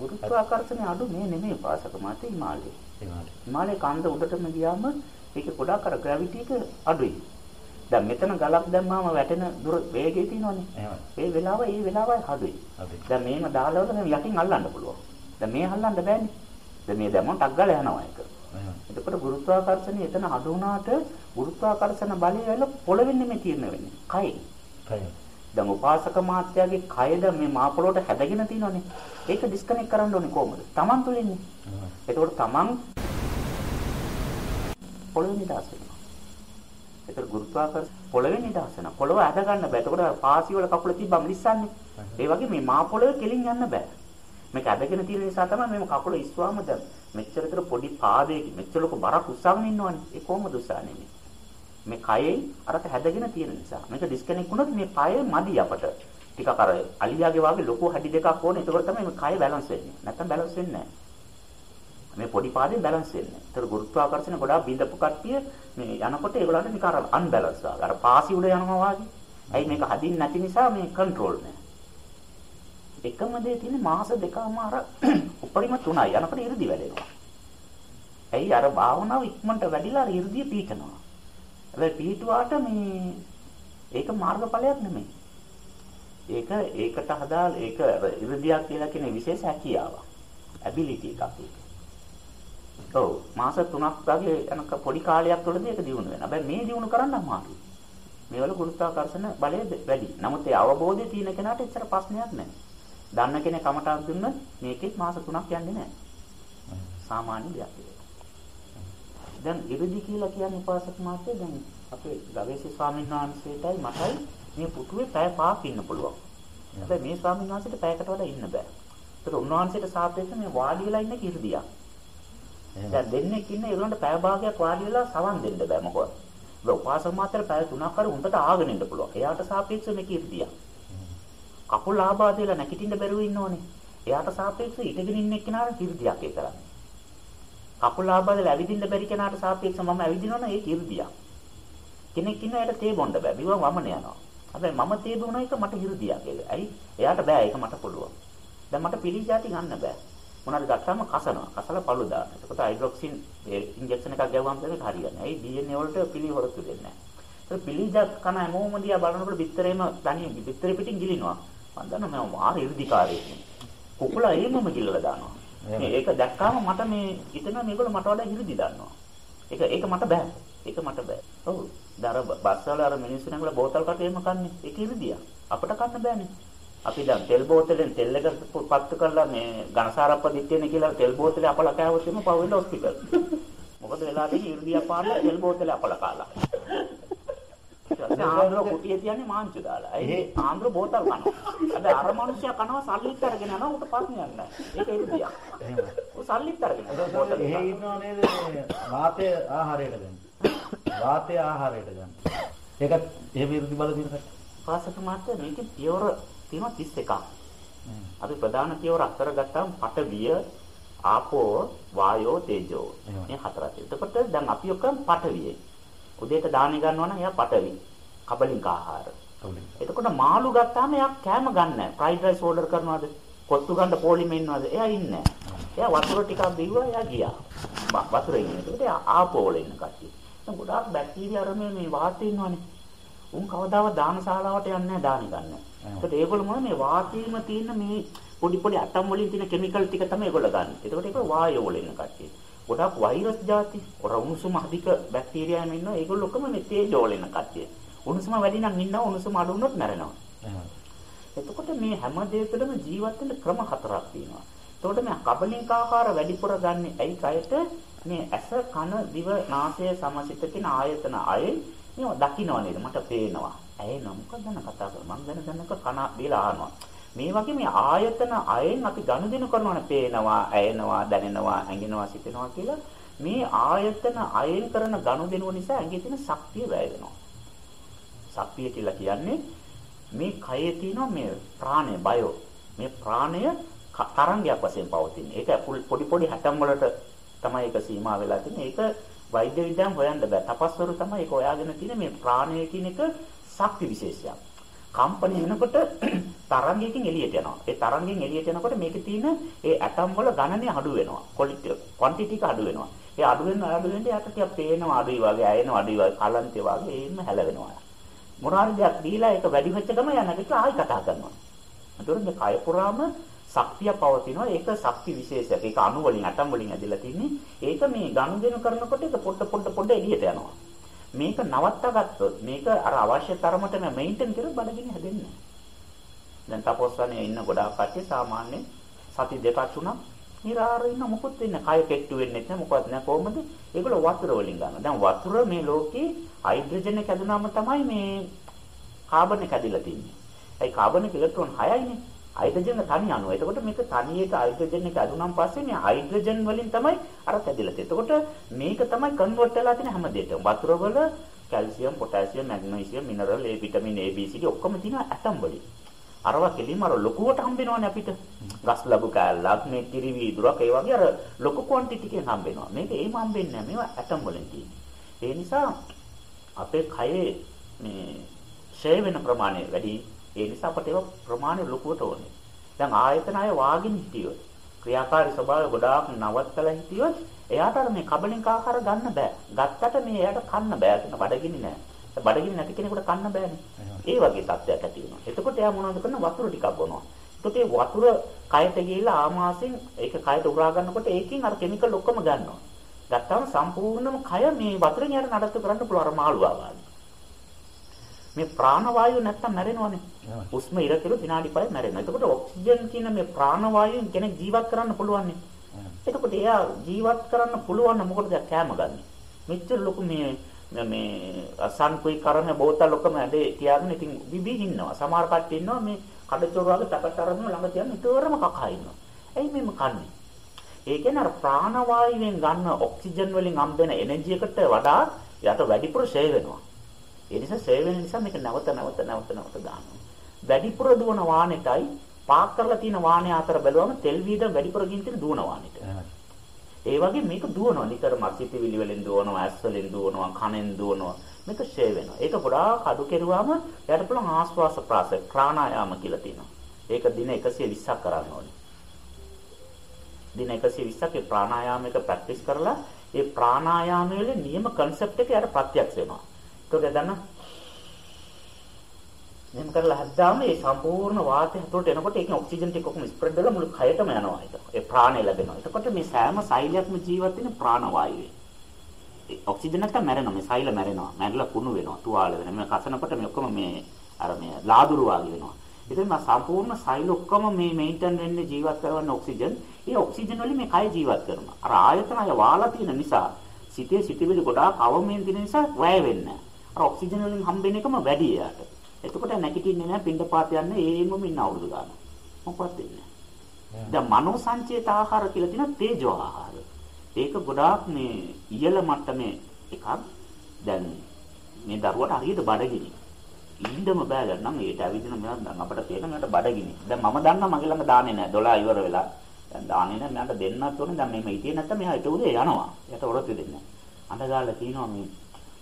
ගුරුත්වාකර්ෂණය අඩු මේ නෙමෙයි පාසක මත හිමාලය. හිමාලය කන්ද උඩටම ගියාම ඒක ගොඩාක් අර ග්‍රැවිටි එක අඩුයි. දැන් මෙතන ගලක් දැම්මාම වැටෙන දුර වේගය තියෙනවනේ. ඒ වෙලාව ඒ වෙලාවයි හදුයි. දැන් මේම දාලා වල යටින් අල්ලන්න පුළුවන්. දැන් මේ අල්ලන්න බෑනේ. දැන් මේ දැම්මම ටක් ගාලා යනවා ඒක. එතකොට ගුරුත්වාකර්ෂණය එතන අඩු වුණාට ගුරුත්වාකර්ෂණ බලය වල පොළවෙන් නෙමෙයි තීරණය වෙන්නේ. කයි. කයි. දැන් උපාසක මාත්‍යාගේ කයද මේ මාපොළොට හැදගෙන තියෙනවනේ. ඒක ඩිස්කනෙක්ට් කරන්න ඕනේ කොහොමද? Taman තුලින්නේ. එතකොට Taman පොළවේ නිදාස් වෙනවා. එතකොට ගුරුත්වාකර්ෂණ පොළවේ නිදාස් වෙනවා. පොළව ඇද ගන්න බෑ. එතකොට පාසි වල කකුල තිබ්බම ලිස්සන්නේ. ඒ වගේ මේ මාපොළවේ කෙලින් යන්න බෑ. මේක ඇදගෙන තියෙන නිසා තමයි මේ කකුල ඉස්වාම දැන් මෙච්චරතර පොඩි පාදයකින් මෙච්චර ලොකු බරක් උස්සගෙන ඉන්නවනේ. ඒ කොහොමද උස්සන්නේ? මේ කයෙන් අරක හැදගෙන තියෙන නිසා. මේක ඩිස්කනෙක්ට් වුණොත් මේ පය මදි අපට. ටිකක් අර අලියාගේ වගේ ලොකු හැඩි දෙකක් ඕනේ. ඒකවල තමයි මේ කය බැලන්ස් වෙන්නේ. නැත්තම් බැලන්ස් වෙන්නේ නැහැ. මේ පොඩි පාදයෙන් බැලන්ස් වෙන්නේ. ඒතර ගුරුත්වාකර්ෂණ ගොඩාක් බිඳපු කට්ටිය මේ යනකොට ඒගොල්ලන්ට නිකන් අර අන්බැලන්ස් වගේ. අර පාසි උඩ යනවා වගේ. ඇයි මේක හදින් නැති නිසා මේ කන්ට්‍රෝල් නැහැ. එකම දේ තියෙන මාස දෙකම අර උපරිම තුනයි. යනකොට 이르දි වැඩෙනවා. ඇයි අර භාවනාව ඉක්මනට වැඩිලා අර 이르දිය පීකනවා. හැබැයි පීඨුවාට මේ ඒක මාර්ගඵලයක් නෙමෙයි. ඒක ඒකට හදාල් ඒක 이르දියක් කියලා කියන විශේෂ හැකියාවක්. ඇබිලිටි එකක් ඒක. ඔව් මාස 3ක් වගේ යනක පොඩි කාලයක් තුළදී ඒක දිනු වෙනවා. හැබැයි මේ දිනු කරන්න අමාරුයි. මේවල ගුරුත්වාකර්ෂණ බලය වැඩි. නමුත් ඒ අවබෝධය තියෙන කෙනාට එච්චර ප්‍රශ්නයක් නැහැ. දන්න කෙනෙක් කමටක් දුන්නොත් මේකෙත් මාස 3ක් යන්නේ නැහැ. සාමාන්‍ය දෙයක් ඒක. දැන් ඉරිදි කියලා කියන්නේ උපාසක මාත්‍ය දැන් අපේ ගවේෂක ස්වාමීන් වහන්සේටයි මටයි මේ පුටුවේ පැය පහක් ඉන්න පුළුවන්. හැබැයි මේ ස්වාමීන් වහන්සේට පැයකට වඩා ඉන්න බෑ. ඒතර උන්වහන්සේට සාපේක්ෂව මේ වාඩි වෙලා ඉන්න කිරිදියක්. දැන් දෙන්නෙක් ඉන්න ඒගොල්ලන්ට පැය භාගයක් වාඩි වෙලා සවන් දෙන්න බෑ මොකද? ඒ උපාසක මාත්‍ර පැය 3ක් හරි උන්ට ආගෙන ඉන්න පුළුවන්. එයාට සාපේක්ෂව මේ කිරිදියක්. කකුල් ආබාධයලා නැගිටින්න බැරුව ඉන්නෝනේ. එයාට සාපේක්ෂව ඉඳගෙන ඉන්න එක්කෙනාට කිරිදියක් ඒ කරන්නේ. කකුල් ආබාධයලා ඇවිදින්න බැරි කෙනාට සාපේක්ෂව මම ඇවිදිනවනේ ඒ කිරිදියක්. කෙනෙක් ඉන්න එයාට තේ බොන්න බෑ. බිව වමන යනවා. හැබැයි මම තේ බොන එක මට හිරුදියක් ඒක. ඇයි? එයාට බෑ ඒක මට පුළුවන්. දැන් මට පිළිජාති ගන්න බෑ. මොනවාද ගත්තාම කසනවා. කසලා පළු දාන්න. එතකොට හයිඩ්‍රොක්සින් ඉන්ජෙක්ෂන් එකක් ගැවුවම තමයි හරියන්නේ. ඇයි DNA වලට පිළි හොරතු දෙන්නේ නැහැ. ඒක පිළිජාත් කන හැමෝම දිහා බලනකොට බිත්තරේම තනියෙන් බිත්තරේ පිටින් ගිලිනවා. මම දන්නවා මම මාර ඉර්ධිකාරයෙක්. කුකුලා එහෙමම ගිල්ලලා දානවා. මේක දැක්කාම මට මේ හිතෙනවා මේගොල්ලෝ මට වඩා හිරිදි දන්නවා. ඒක ඒක මට බෑ. ඒක මට බෑ. ඔව්. දර බස්වල අර මිනිස්සු නැගලා බෝතල් කට එහෙම කන්නේ. ඒක හිරිදියා. අපිට කන්න බෑනේ. අපි දැන් තෙල් බෝතලෙන් තෙල් එක පත්තු කරලා මේ ඝනසාරප්ප දිත්තේනේ කියලා තෙල් බෝතලේ අපල කෑවොත් එම පවෙන්න හොස්පිටල්. මොකද වෙලා තියෙන්නේ ඉර්දියා පාරලා තෙල් බෝතලේ අපල කාලා. ආන්ද්‍ර කුටිය තියන්නේ මාංචු දාලා. ඒ ආන්ද්‍ර බෝතල් කනවා. හැබැයි අර මිනිස්සයා කනවා සල්ලිත් අරගෙන යනවා උට ප්‍රශ්නයක් නැහැ. ඒක ඉර්දියා. එහෙමයි. ඔය සල්ලිත් අරගෙන. බෝතල් එහෙ ඉන්නව නේද වාතය ආහාරයට ගන්න. වාතය ආහාරයට ගන්න. ඒකත් එහෙම ඉර්දි බල දින කට. පාසක මාත්‍ය මේකේ පියවර තියෙනවා 31ක්. අපි ප්‍රධාන පියවර අතර ගත්තාම පඨවිය, ආපෝ, වායෝ, තේජෝ. මේ හතරක්. එතකොට දැන් අපි ඔක්කොම පඨවියේ. උදේට දාණය ගන්නවා නම් එයා පඨවි. කබලින්ක ආහාර. එතකොට මාළු ගත්තාම එයා කෑම ගන්නෑ. ෆ්‍රයිඩ් රයිස් ඕඩර් කරනවාද? කොත්තු ගන්න පොලිමේ ඉන්නවද? එයා ඉන්නේ එයා වතුර ටිකක් බිව්වා එයා ගියා. වතුරේ ඉන්නේ. ඒකට එයා ආපෝ වල ඉන්න කට්ටිය. දැන් ගොඩාක් බැක්ටීරියා අරමේ මේ වාතේ ඉන්නවනේ. උන් කවදාවත් දානශාලාවට යන්නේ නැහැ දානි ගන්න. ඒකට ඒගොල්ලෝ මොන මේ වාතීම තියෙන මේ පොඩි පොඩි අටම් වලින් තියෙන කිමිකල් ටික තමයි ඒගොල්ලෝ ගන්න. ඒකට ඒක වායෝ වල ඉන්න කට්ටිය. ගොඩාක් වෛරස් ಜಾති, ඔර උණුසුම අධික බැක්ටීරියා එන ඉන්නවා. ඒගොල්ලෝ ඔක්කොම මේ තේජෝ වල ඉන්න කට්ටිය. උණුසුම වැඩි නම් ඉන්නවා උණුසුම අඩු වුණොත් මැරෙනවා. එතකොට මේ හැම දෙයකටම ජීවත් වෙන්න ක්‍රම හතරක් තියෙනවා. එතකොට මේ කබලින්ක ආහාර වැඩිපුර ගන්න ඇයි කයට මේ ඇස කන දිව නාසය සමසිත කියන ආයතන අයෙන් මේව දකින්න නේද මට පේනවා. ඇයි නම් මොකක්ද දැන් කතා කරන්නේ? මම දැන දැනක කන බීලා අහනවා. මේ වගේ මේ ආයතන අයෙන් අපි ගනුදෙනු කරනවානේ පේනවා, ඇයෙනවා, දැනෙනවා, ඇඟෙනවා, සිතෙනවා කියලා මේ ආයතන අයෙන් කරන ගනුදෙනුව නිසා ඇඟේ තියෙන ශක්තිය වැය වෙනවා. ශක්තිය කියලා කියන්නේ මේ කයේ තියෙන මේ ප්‍රාණය බයෝ මේ ප්‍රාණය තරංගයක් වශයෙන් පවතින. ඒක පොඩි පොඩි හැටම් වලට තමයි ඒක සීමා වෙලා තියෙන්නේ. ඒක වෛද්‍ය විද්‍යාවෙන් හොයන්න බෑ. තපස්වරු තමයි ඒක හොයාගෙන තියෙන්නේ මේ ප්‍රාණය කියන එක ශක්ති විශේෂයක්. කම්පණය වෙනකොට තරංගයකින් එළියට යනවා. ඒ තරංගයෙන් එළියට යනකොට මේකේ තියෙන ඒ ඇටම් වල ගණනය අඩු වෙනවා. ක්වොන්ටිටි එක අඩු වෙනවා. ඒ අඩු වෙන අඩු වෙන යට ටිකක් පේනවා අඩුයි වගේ, ඇයෙනවා අඩුයි වගේ, කලන්තේ වගේ එහෙම හැලවෙනවා. මොනාරි දෙයක් දීලා ඒක වැඩි වෙච්ච ගම යනකට ආයි කතා කරනවා. ඒතකොට මේ කය පුරාම ශක්තිය පවතිනවා. ඒක ශක්ති විශේෂයක්. ඒක අණු වලින් ඇටම් වලින් ඇදලා තින්නේ. ඒක මේ ගනුදෙනු කරනකොට ඒක පොඩ පොඩ පොඩ එළියට යනවා. මේක නවත්තා ගත්තොත් මේක අර අවශ්‍ය තරමටම මේන්ටේන් කරලා බඩගිනි හැදෙන්නේ දැන් තපොස්වනේ ඉන්න ගොඩාක් කට්ටිය සාමාන්‍යයෙන් සති දෙකක් තුනක් නිරාරව ඉන්න මොකොත් වෙන්නේ කය කෙට්ටු වෙන්නේ නැහැ මොකවත් නැහැ. කොහොමද? ඒගොල්ලෝ වතුර වලින් ගන්නවා. දැන් වතුර මේ ලෝකේ හයිඩ්‍රජන් එක ඇදුනම තමයි මේ කාබන් එක ඇදිලා තින්නේ. ඒ කාබන් එක ඉලෙක්ට්‍රෝන 6යිනේ හයිඩ්‍රජන් තනි අණු. එතකොට මේක තනි එක හයිඩ්‍රජන් එක අදුනම් පස්සේ මේ හයිඩ්‍රජන් වලින් තමයි අර කැදිලා තියෙන්නේ. එතකොට මේක තමයි කන්වර්ට් වෙලා තියෙන හැම දෙයකම. වතුර වල කැල්සියම්, පොටෑසියම්, මැග්නීසියම්, මිනරල්, ඒ විටමින් A, B, C ඔක්කොම තියෙන ඇටම් වලින්. අරවා කෙලින්ම අර ලොකුවට හම්බෙනවනේ අපිට. ගස් ලැබු කෑල්ලක්, මේ කිරි වීදුරක් ඒ වගේ අර ලොකු ක්වොන්ටිටි එකෙන් හම්බෙනවා. මේක එහෙම හම්බෙන්නේ නැහැ. මේවා ඇටම් වලින් තියෙන්නේ. ඒ නිසා අපේ කයේ මේ ෂේ වෙන ප්‍රමාණය වැඩි ඒ නිසා අපට ඒක ප්‍රමාණය ලොකුවට ඕනේ. දැන් ආයතන අය වාගින් හිටියොත් ක්‍රියාකාරී ස්වභාවය ගොඩාක් නවත්තලා හිටියොත් එයාට අර මේ කබලින්ක ආහාර ගන්න බෑ. ගත්තට මේ එයාට කන්න බෑ කියන බඩගිනි නෑ. බඩගිනි නැති කෙනෙකුට කන්න බෑනේ. ඒ වගේ තත්ත්වයක් ඇති වෙනවා. එතකොට එයා මොනවද කරන්නේ? වතුර ටිකක් බොනවා. එතකොට ඒ වතුර කයට ගිහිල්ලා ආමාශයෙන් ඒක කයට උරා ගන්නකොට ඒකෙන් අර කෙමිකල් ඔක්කොම ගන්නවා. ගත්තාම සම්පූර්ණම කය මේ වතුරෙන් යට නඩත්තු කරන්න පුළුවන් අර මාළුවා වගේ. මේ ප්‍රාණවායුව නැත්තම් මැරෙනවනේ. උස්ම ඉර කෙරු විනාඩි 5ක් මැරෙනවා. එතකොට ඔක්සිජන් කියන මේ ප්‍රාණවායුවෙන් කෙනෙක් ජීවත් කරන්න පුළුවන් එතකොට එයා ජීවත් කරන්න පුළුවන් නම් මොකටද කෑම ගන්නෙ? මෙච්චර ලොකු මේ මේ අසන්කුයි කරන බෝතල් ඔක්කොම ඇදේ තියාගෙන ඉතින් බිබි ඉන්නවා. සමහර කට්ටිය ඉන්නවා මේ කඩචෝර වගේ තකතරම ළඟ තියන ඉතරම කකා ඉන්නවා. ඇයි මෙම කන්නේ? ඒ කියන්නේ අර ප්‍රාණවායුවෙන් ගන්න ඔක්සිජන් වලින් හම්බෙන එනර්ජි එකට වඩා යට වැඩිපුර ෂේ වෙනවා. ඒ නිසා සේව් වෙන නිසා මේක නැවත නැවත නැවත නැවත දානවා. වැඩිපුර දුවන වාහනයටයි පාක් කරලා තියෙන වාහනය අතර බැලුවම තෙල් වීදම් වැඩිපුර ගින් තියෙන දුවන වාහනෙට. ඒ වගේ මේක දුවනවා. නිතරම අසිතවිලි වලින් දුවනවා, ඇස් වලින් දුවනවා, කනෙන් දුවනවා. මේක ෂේ වෙනවා. ඒක ගොඩාක් අඩු කෙරුවාම එයාට පුළුවන් ආස්වාස ප්‍රාස ප්‍රාණායාම කියලා තියෙනවා. ඒක දින 120ක් කරන්න ඕනේ. දින 120ක් ඒ ප්‍රාණායාමයක ප්‍රැක්ටිස් කරලා ඒ ප්‍රාණායාමයේ නියම concept එක යාට ප්‍රත්‍යක්ෂ වෙනවා. ඒකට දන්න එහෙම කරලා හද්දාම ඒ සම්පූර්ණ වාතය හතුරට එනකොට ඒකේ ඔක්සිජන් ටික ඔක්කොම ස්ප්‍රෙඩ් වෙලා මුළු කයටම යනවා ඒක. ඒ ප්‍රාණය ලැබෙනවා. එතකොට මේ සෑම සෛලයක්ම ජීවත් වෙන ප්‍රාණ වායුවේ. ඒ ඔක්සිජන් නැත්තම් මැරෙනවා. මේ සෛල මැරෙනවා. මැරලා කුණු වෙනවා. තුවාල වෙනවා. මේ කසනකොට මේ ඔක්කොම මේ අර මේ ලාදුරු වාගේ වෙනවා. ඉතින් මා සම්පූර්ණ සෛල ඔක්කොම මේ මේන්ටේන් වෙන්නේ ජීවත් කරවන්න ඔක්සිජන්. ඒ ඔක්සිජන් වලින් මේ කය ජීවත් කරනවා. අර ආයතන අය වාලා තියෙන නිසා සිතේ සිටිවිලි ගොඩාක් අවමෙන් තියෙන නිසා වැය වෙන්නේ අර ඔක්සිජන් වලින් හම්බෙන එකම වැඩි එයාට. එතකොට නැගිටින්නේ නැහැ පින්ඩපාත යන්නේ ඒමම ඉන්න අවුරුදු ගන්න. මොකවත් දෙන්නේ නැහැ. දැන් මනෝ සංචේත ආහාර කියලා තියෙන තේජෝ ආහාර. ඒක ගොඩාක් මේ ඉහළ මට්ටමේ එකක්. දැන් මේ දරුවට හරියට බඩගිනි. ඉන්නම බෑ ගන්නම් ඒට ඇවිදින මෙයා දැන් අපිට තේරෙන මෙයාට බඩගිනි. දැන් මම දන්නා මගේ ළඟ දාන්නේ නැහැ. 12 ඉවර වෙලා. දැන් දාන්නේ නැහැ. මෙයාට දෙන්නත් ඕනේ. දැන් මේම හිටියේ නැත්තම් මෙයා ඊට උදේ යනවා. යට ඔරොත් දෙන්නේ. අඬගාලා කියනවා මේ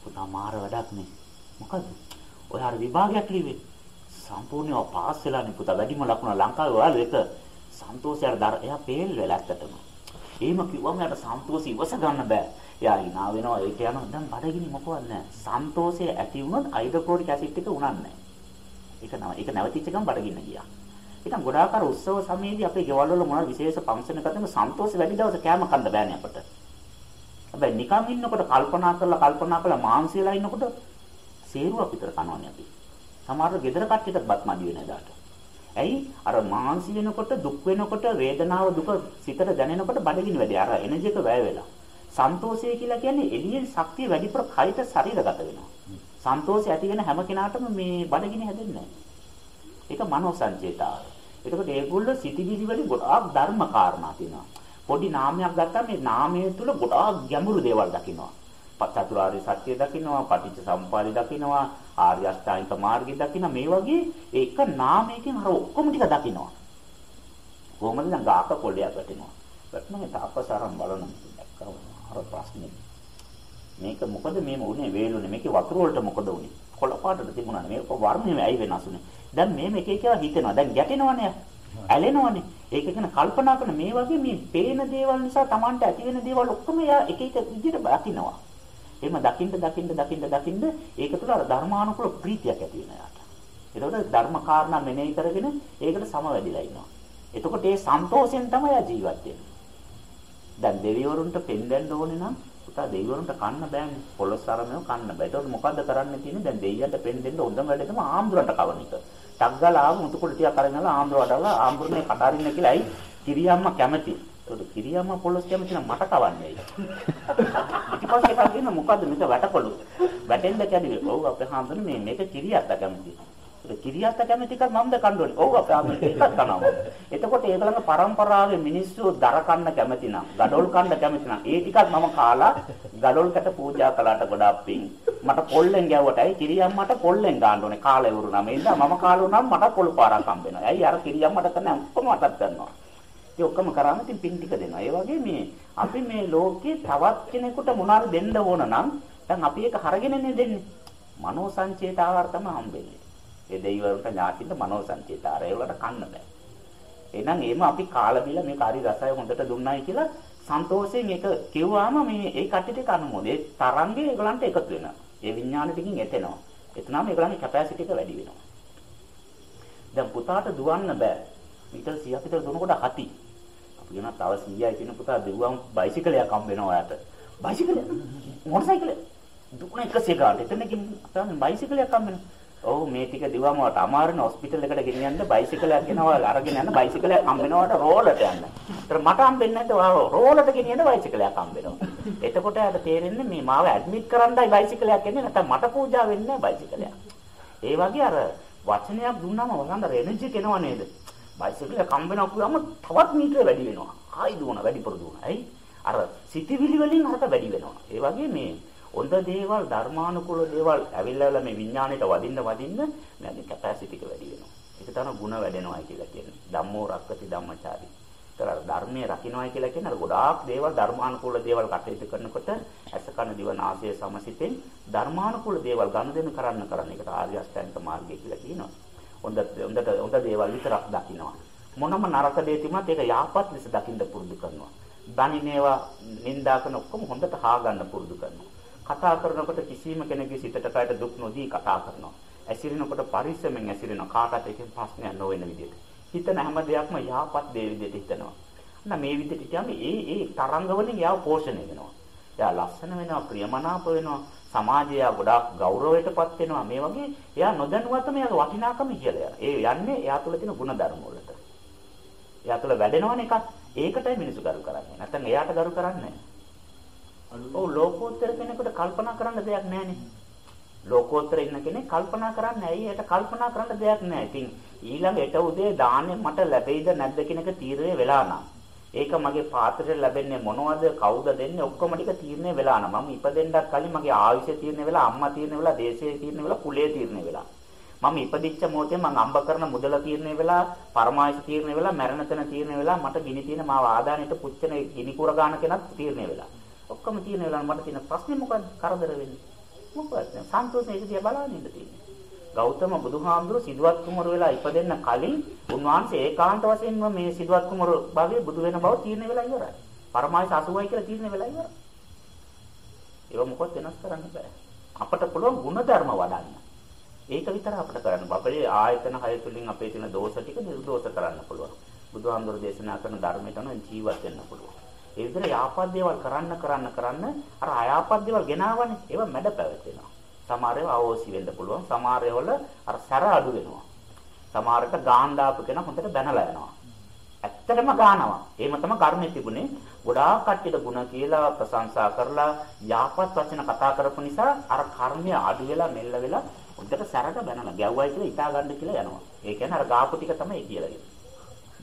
පුතා මාර වැඩක් නේ. මොකද? ඔය අර විභාගයක් ලිව්වේ. සම්පූර්ණව පාස් වෙලානේ පුතා වැඩිම ලකුණ ලංකාවේ ඔයාලා එක සන්තෝෂයට දර එයා පේල් වෙලා ඇත්තටම. එහෙම කිව්වම යාට සන්තෝෂي ඉවස ගන්න බෑ. එයා hina වෙනවා ඒක යනවා දැන් බඩගිනි මොකවත් නැහැ. සන්තෝෂය ඇති වුණොත් අයිඩෝක්ලෝරික් ඇසිඩ් එක උනන්නේ නැහැ. ඒක නම ඒක නැවතිච්ච ගමන් බඩගින්න ගියා. ඉතින් ගොඩාක් අර උත්සව සමයේදී අපේ ගෙවල් වල මොනවා විශේෂ ෆන්ක්ෂන් එකකට සන්තෝෂය වැඩි දවස කෑම කන්න බෑනේ අපිට. හැබැයි නිකන් ඉන්නකොට කල්පනා කරලා කල්පනා කරලා මාංශයලා ඉන්නකොට සේරුවක් විතර කනවනේ අපි. සමහරව ගෙදර කට්ටියටත් බත් මදි වෙන එදාට. ඇයි? අර මාංශ වෙනකොට දුක් වෙනකොට වේදනාව දුක සිතට දැනෙනකොට බඩගිනි වැඩි. අර එනර්ජි එක වැය වෙලා. සන්තෝෂය කියලා කියන්නේ එළියෙන් ශක්තිය වැඩිපුර කයට ශරීරගත වෙනවා. සන්තෝෂය ඇති වෙන හැම කෙනාටම මේ බඩගිනි හැදෙන්නේ ඒක මනෝ සංචේතාව. එතකොට ඒගොල්ලෝ සිටිවිලි වලින් ගොඩාක් ධර්ම කාරණා තියෙනවා. පොඩි නාමයක් ගත්තාම මේ නාමය තුල ගොඩාක් ගැඹුරු දේවල් දකින්නවා. පචතුරාර්ය සත්‍ය දකින්නවා, පටිච්ච සමුප්පාදය දකින්නවා, ආර්ය අෂ්ටාංගික මාර්ගය දකින්න මේ වගේ එක නාමයකින් අර ඔක්කොම ටික දකින්නවා. කොහොමද දැන් ගාක කොල්ලයක් වැටෙනවා. වැටෙනවා තාපසාරම් බලන දැක්කම අර ප්‍රශ්නේ. මේක මොකද මේම උනේ වේලුනේ මේකේ වතුර වලට මොකද උනේ? කොළ පාටට තිබුණා මේක වර්ණය ඇයි වෙනස් උනේ. දැන් මේම එක එක හිතෙනවා. දැන් ගැටෙනවනේ. ඇලෙනවනේ. ඒක ගැන කල්පනා කරන මේ වගේ මේ පේන දේවල් නිසා Tamanට ඇති වෙන දේවල් ඔක්කොම එයා එක එක විදිහට දකින්නවා. එහෙම දකින්න දකින්න දකින්න දකින්න ඒක තුළ අර ධර්මානුකූල ප්‍රීතියක් ඇති වෙනවා යාට. එතකොට ධර්ම කාරණා මෙනෙහි කරගෙන ඒකට සමවැදිලා ඉන්නවා. එතකොට ඒ සන්තෝෂෙන් තමයි ජීවත් වෙන්නේ. දැන් දෙවිවරුන්ට පෙන්දෙන්න ඕනේ නම් පුතා දෙවිවරුන්ට කන්න බෑනේ. පොළොස් අරමෙව කන්න බෑ. ඒතකොට මොකද්ද කරන්න තියෙන්නේ? දැන් දෙයියන්ට පෙන්දෙන්න හොඳම වැඩ තමයි ආම්දුරට කවන එක. ටක් ගාලා ආව මුතු කුඩ ටිකක් අරගෙන ආලා ආම්දුරටලා ආම්දුරනේ කඩාරින්න කියලා ඇයි? කිරියම්ම කැමති. ඒතකොට කිරියම්ම පොළොස් කැමති නම් මට කවන්නේ ඇයි? ඊට පස්සේ එකක් දෙන්න මොකද්ද මේක වැටකොළු. වැටෙන්න කැඩිවේ. ඔව් අපේ හාමුදුරනේ මේ මේක කිරියක්ද කැමති. කිරියත් කැමති එකක් මමද කන්න ඕනේ. ඔව් අපේ ආමල ඒකත් කනවා. එතකොට ඒගොල්ලන්ගේ પરම්පරාවේ මිනිස්සු දර කන්න කැමති නම්, gadol කන්න කැමති නම්, ඒ ටිකත් මම කාලා gadolකට පූජා කළාට ගොඩාක් පිං. මට පොල්ලෙන් ගැව්වටයි කිරියම්මට පොල්ලෙන් ගන්න ඕනේ. කාලේ වුණාම ඉඳ මම කාලේ වුණාම මට පොල් පාරක් හම්බ වෙනවා. ඇයි අර කිරියම්මට කරන ඔක්කොම මටත් කරනවා. ඒ ඔක්කොම කරාම ඉතින් පින් ටික දෙනවා. ඒ වගේ මේ අපි මේ ලෝකේ තවත් කෙනෙකුට මොනවාරි දෙන්න ඕන නම් දැන් අපි ඒක හරගෙනනේ දෙන්නේ. මනෝ සංචේත ආහාර තමයි හම්බෙන්නේ. ඒ දෙවිවරුන්ට ඥාතින්ට මනෝ සංචේතාර ඒවලට කන්න බෑ. එහෙනම් එහෙම අපි කාලා බිලා මේක හරි රසය හොඳට දුන්නයි කියලා සන්තෝෂයෙන් ඒක කිව්වාම මේ ඒ කට්ටියට කනමෝද ඒ තරංගේ ඒගලන්ට එකතු වෙනවා. ඒ විඥාන ටිකින් එතෙනවා. එතනම ඒගලන්ගේ කැපැසිටි එක වැඩි වෙනවා. දැන් පුතාට දුවන්න බෑ. මීටර් 100ක් විතර දුවනකොට හති. අපි කියනවා තව 100යි කියන පුතා දුවම් බයිසිකලයක් හම්බ වෙනවා ඔයාට. බයිසිකලය? මොටර් සයිකලය? දුවන එකසේ ගන්න. එතනකින් තමයි බයිසිකලයක් හම්බ වෙනවා. ඔව් මේ ටික දිවම වට අමාරුන හොස්පිටල් එකට ගෙනියන්න බයිසිකලයක් ගෙනවා අරගෙන යන්න බයිසිකලයක් හම්බෙනවට රෝලට යන්න. ඒතර මට හම්බෙන්නේ නැද්ද රෝලට ගෙනියන්න බයිසිකලයක් හම්බෙනවා. එතකොට යාට තේරෙන්නේ මේ මාව ඇඩ්මිට් කරන්නයි බයිසිකලයක් එන්නේ නැත්නම් මට පූජා වෙන්නේ බයිසිකලයක්. ඒ වගේ අර වචනයක් දුන්නාම වසන්ද එනර්ජි කෙනව නේද? බයිසිකලයක් හම්බෙනවා කියවම තවත් මීටර වැඩි වෙනවා. ආයි දුවන වැඩිපුර දුවන. ඇයි? අර සිතිවිලි වලින් අරක වැඩි වෙනවා. ඒ වගේ මේ හොඳ දේවල් ධර්මානුකූල දේවල් ඇවිල්ලා මේ විඥාණයට වදින්න වදින්න මගේ කැපැසිටි එක වැඩි වෙනවා. ඒක තමයි ಗುಣ වැඩෙනවා කියලා කියන්නේ. ධම්මෝ රක්කති ධම්මචාරී. ඒතර ධර්මයේ රකින්නයි කියලා කියන අර ගොඩාක් දේවල් ධර්මානුකූල දේවල් කටයුතු කරනකොට ඇස කන දිව නාසය සමසිතෙන් ධර්මානුකූල දේවල් ගනුදෙනු කරන්න කරන එකට ආර්ය අෂ්ටාංග මාර්ගය කියලා කියනවා. හොඳ හොඳට හොඳ දේවල් විතරක් දකින්නවා. මොනම නරක දේ තිබුණත් ඒක යහපත් ලෙස දකින්න පුරුදු කරනවා. දනිනේවා නින්දා කරන ඔක්කොම හොඳට හා ගන්න පුරුදු කරනවා. කතා කරනකොට කිසිම කෙනෙකුගේ සිතට කායට දුක් නොදී කතා කරනවා. ඇසිරෙනකොට පරිස්සමෙන් ඇසිරෙනවා. කාටත් එකෙන් ප්‍රශ්නයක් නොවන විදිහට. හිතන හැම දෙයක්ම යහපත් දේ විදිහට හිතනවා. නැත්නම් මේ විදිහට කියන්නේ ඒ ඒ තරංග වලින් යාව පෝෂණය වෙනවා. එයා ලස්සන වෙනවා, ප්‍රියමනාප වෙනවා, සමාජය ගොඩාක් ගෞරවයටපත් වෙනවා. මේ වගේ එයා නොදැනුවත්වම එයාගේ වටිනාකම කියලා යනවා. ඒ යන්නේ එයා තුළ තියෙන ಗುಣධර්ම වලට. එයා තුළ වැඩෙනවන එකක්. ඒකටයි මිනිස්සු ගරු කරන්නේ. නැත්නම් එයාට ගරු කරන්නේ නැහැ. ඔව් ලෝකෝත්තර කෙනෙකුට කල්පනා කරන්න දෙයක් නැහැනේ. ලෝකෝත්තර ඉන්න කෙනෙක් කල්පනා කරන්නේ ඇයි? ඒට කල්පනා කරන්න දෙයක් නැහැ. ඉතින් ඊළඟ එට උදේ දාන්නේ මට ලැබෙයිද නැද්ද කියන එක තීරණය වෙලා නම්. ඒක මගේ පාත්‍රයට ලැබෙන්නේ මොනවද? කවුද දෙන්නේ? ඔක්කොම ටික තීරණය වෙලා නම්. මම ඉපදෙන්නත් කලින් මගේ ආයුෂ තීරණය වෙලා, අම්මා තීරණය වෙලා, දේශය තීරණය වෙලා, කුලය තීරණය වෙලා. මම ඉපදිච්ච මොහොතේ මම අම්බ කරන මුදල තීරණය වෙලා, පරමායස තීරණය වෙලා, මරණ තැන තීරණය වෙලා, මට ගිනි තියෙන මාව ආදානෙට පුච්චන ගිනි කුර ගන්න කෙනත් තීරණය වෙලා. ඔක්කොම තියෙන වෙලාව මට තියෙන ප්‍රශ්නේ මොකද්ද? කරදර වෙන්නේ. මොකද සන්තෝෂයෙන් ඒක දිහා බලන්න ඉන්න තියෙන්නේ. ගෞතම බුදුහාමුදුරු සිදුවත් කුමරු වෙලා ඉපදෙන්න කලින් උන්වහන්සේ ඒකාන්ත වශයෙන්ම මේ සිදුවත් කුමරු භවයේ බුදු වෙන බව තීරණය වෙලා ඉවරයි. පරමායස 80යි කියලා තීරණය වෙලා ඉවරයි. ඒව මොකොත් වෙනස් කරන්න බෑ. අපට පුළුවන් ಗುಣධර්ම වඩන්න. ඒක විතර අපිට කරන්න. අපේ ආයතන හය තුලින් අපේ තියෙන දෝෂ ටික නිර්දෝෂ කරන්න පුළුවන්. බුදුහාමුදුරු දේශනා කරන ධර්මයට අනුව ජීවත් වෙන්න පුළුවන්. ඒ විතර යාපත් දේවල් කරන්න කරන්න කරන්න අර අයාපත් දේවල් ගෙනාවනේ. ඒවා මැඩ පැවැතෙනවා. සමහර ඒවා අවෝසි වෙන්න පුළුවන්. සමහර ඒවල අර සැර අඩු වෙනවා. සමහරට ගාන් දාපු කෙනා හොඳට බැනලා යනවා. ඇත්තටම ගානවා. එහෙම තමයි කර්මයේ තිබුණේ. ගොඩාක් කට්ටියට ಗುಣ කියලා ප්‍රශංසා කරලා යාපත් වචන කතා කරපු නිසා අර කර්මය අඩු වෙලා මෙල්ල වෙලා හොඳට සැරට බැනලා ගැව්වයි කියලා හිතා ගන්න කියලා යනවා. ඒ කියන්නේ අර ගාපු ටික තමයි කියලා කියන්නේ.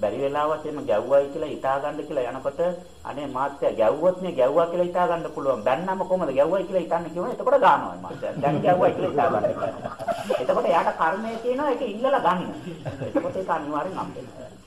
බැරි වෙලාවත් එම ගැව්වයි කියලා හිතා ගන්න කියලා යනකොට අනේ මාත්‍යා ගැව්වොත් මේ ගැව්වා කියලා හිතා ගන්න පුළුවන්. දැන්නම කොහමද ගැව්වයි කියලා හිතන්නේ කියවනේ. එතකොට ගන්නවා මාත්‍යා. දැන් ගැව්වයි කියලා හිතා ගන්න. එතකොට එයාට කර්මය තියෙනවා ඒක ඉල්ලලා ගන්න. එතකොට ඒක අනිවාර්යෙන් හම්බෙනවා.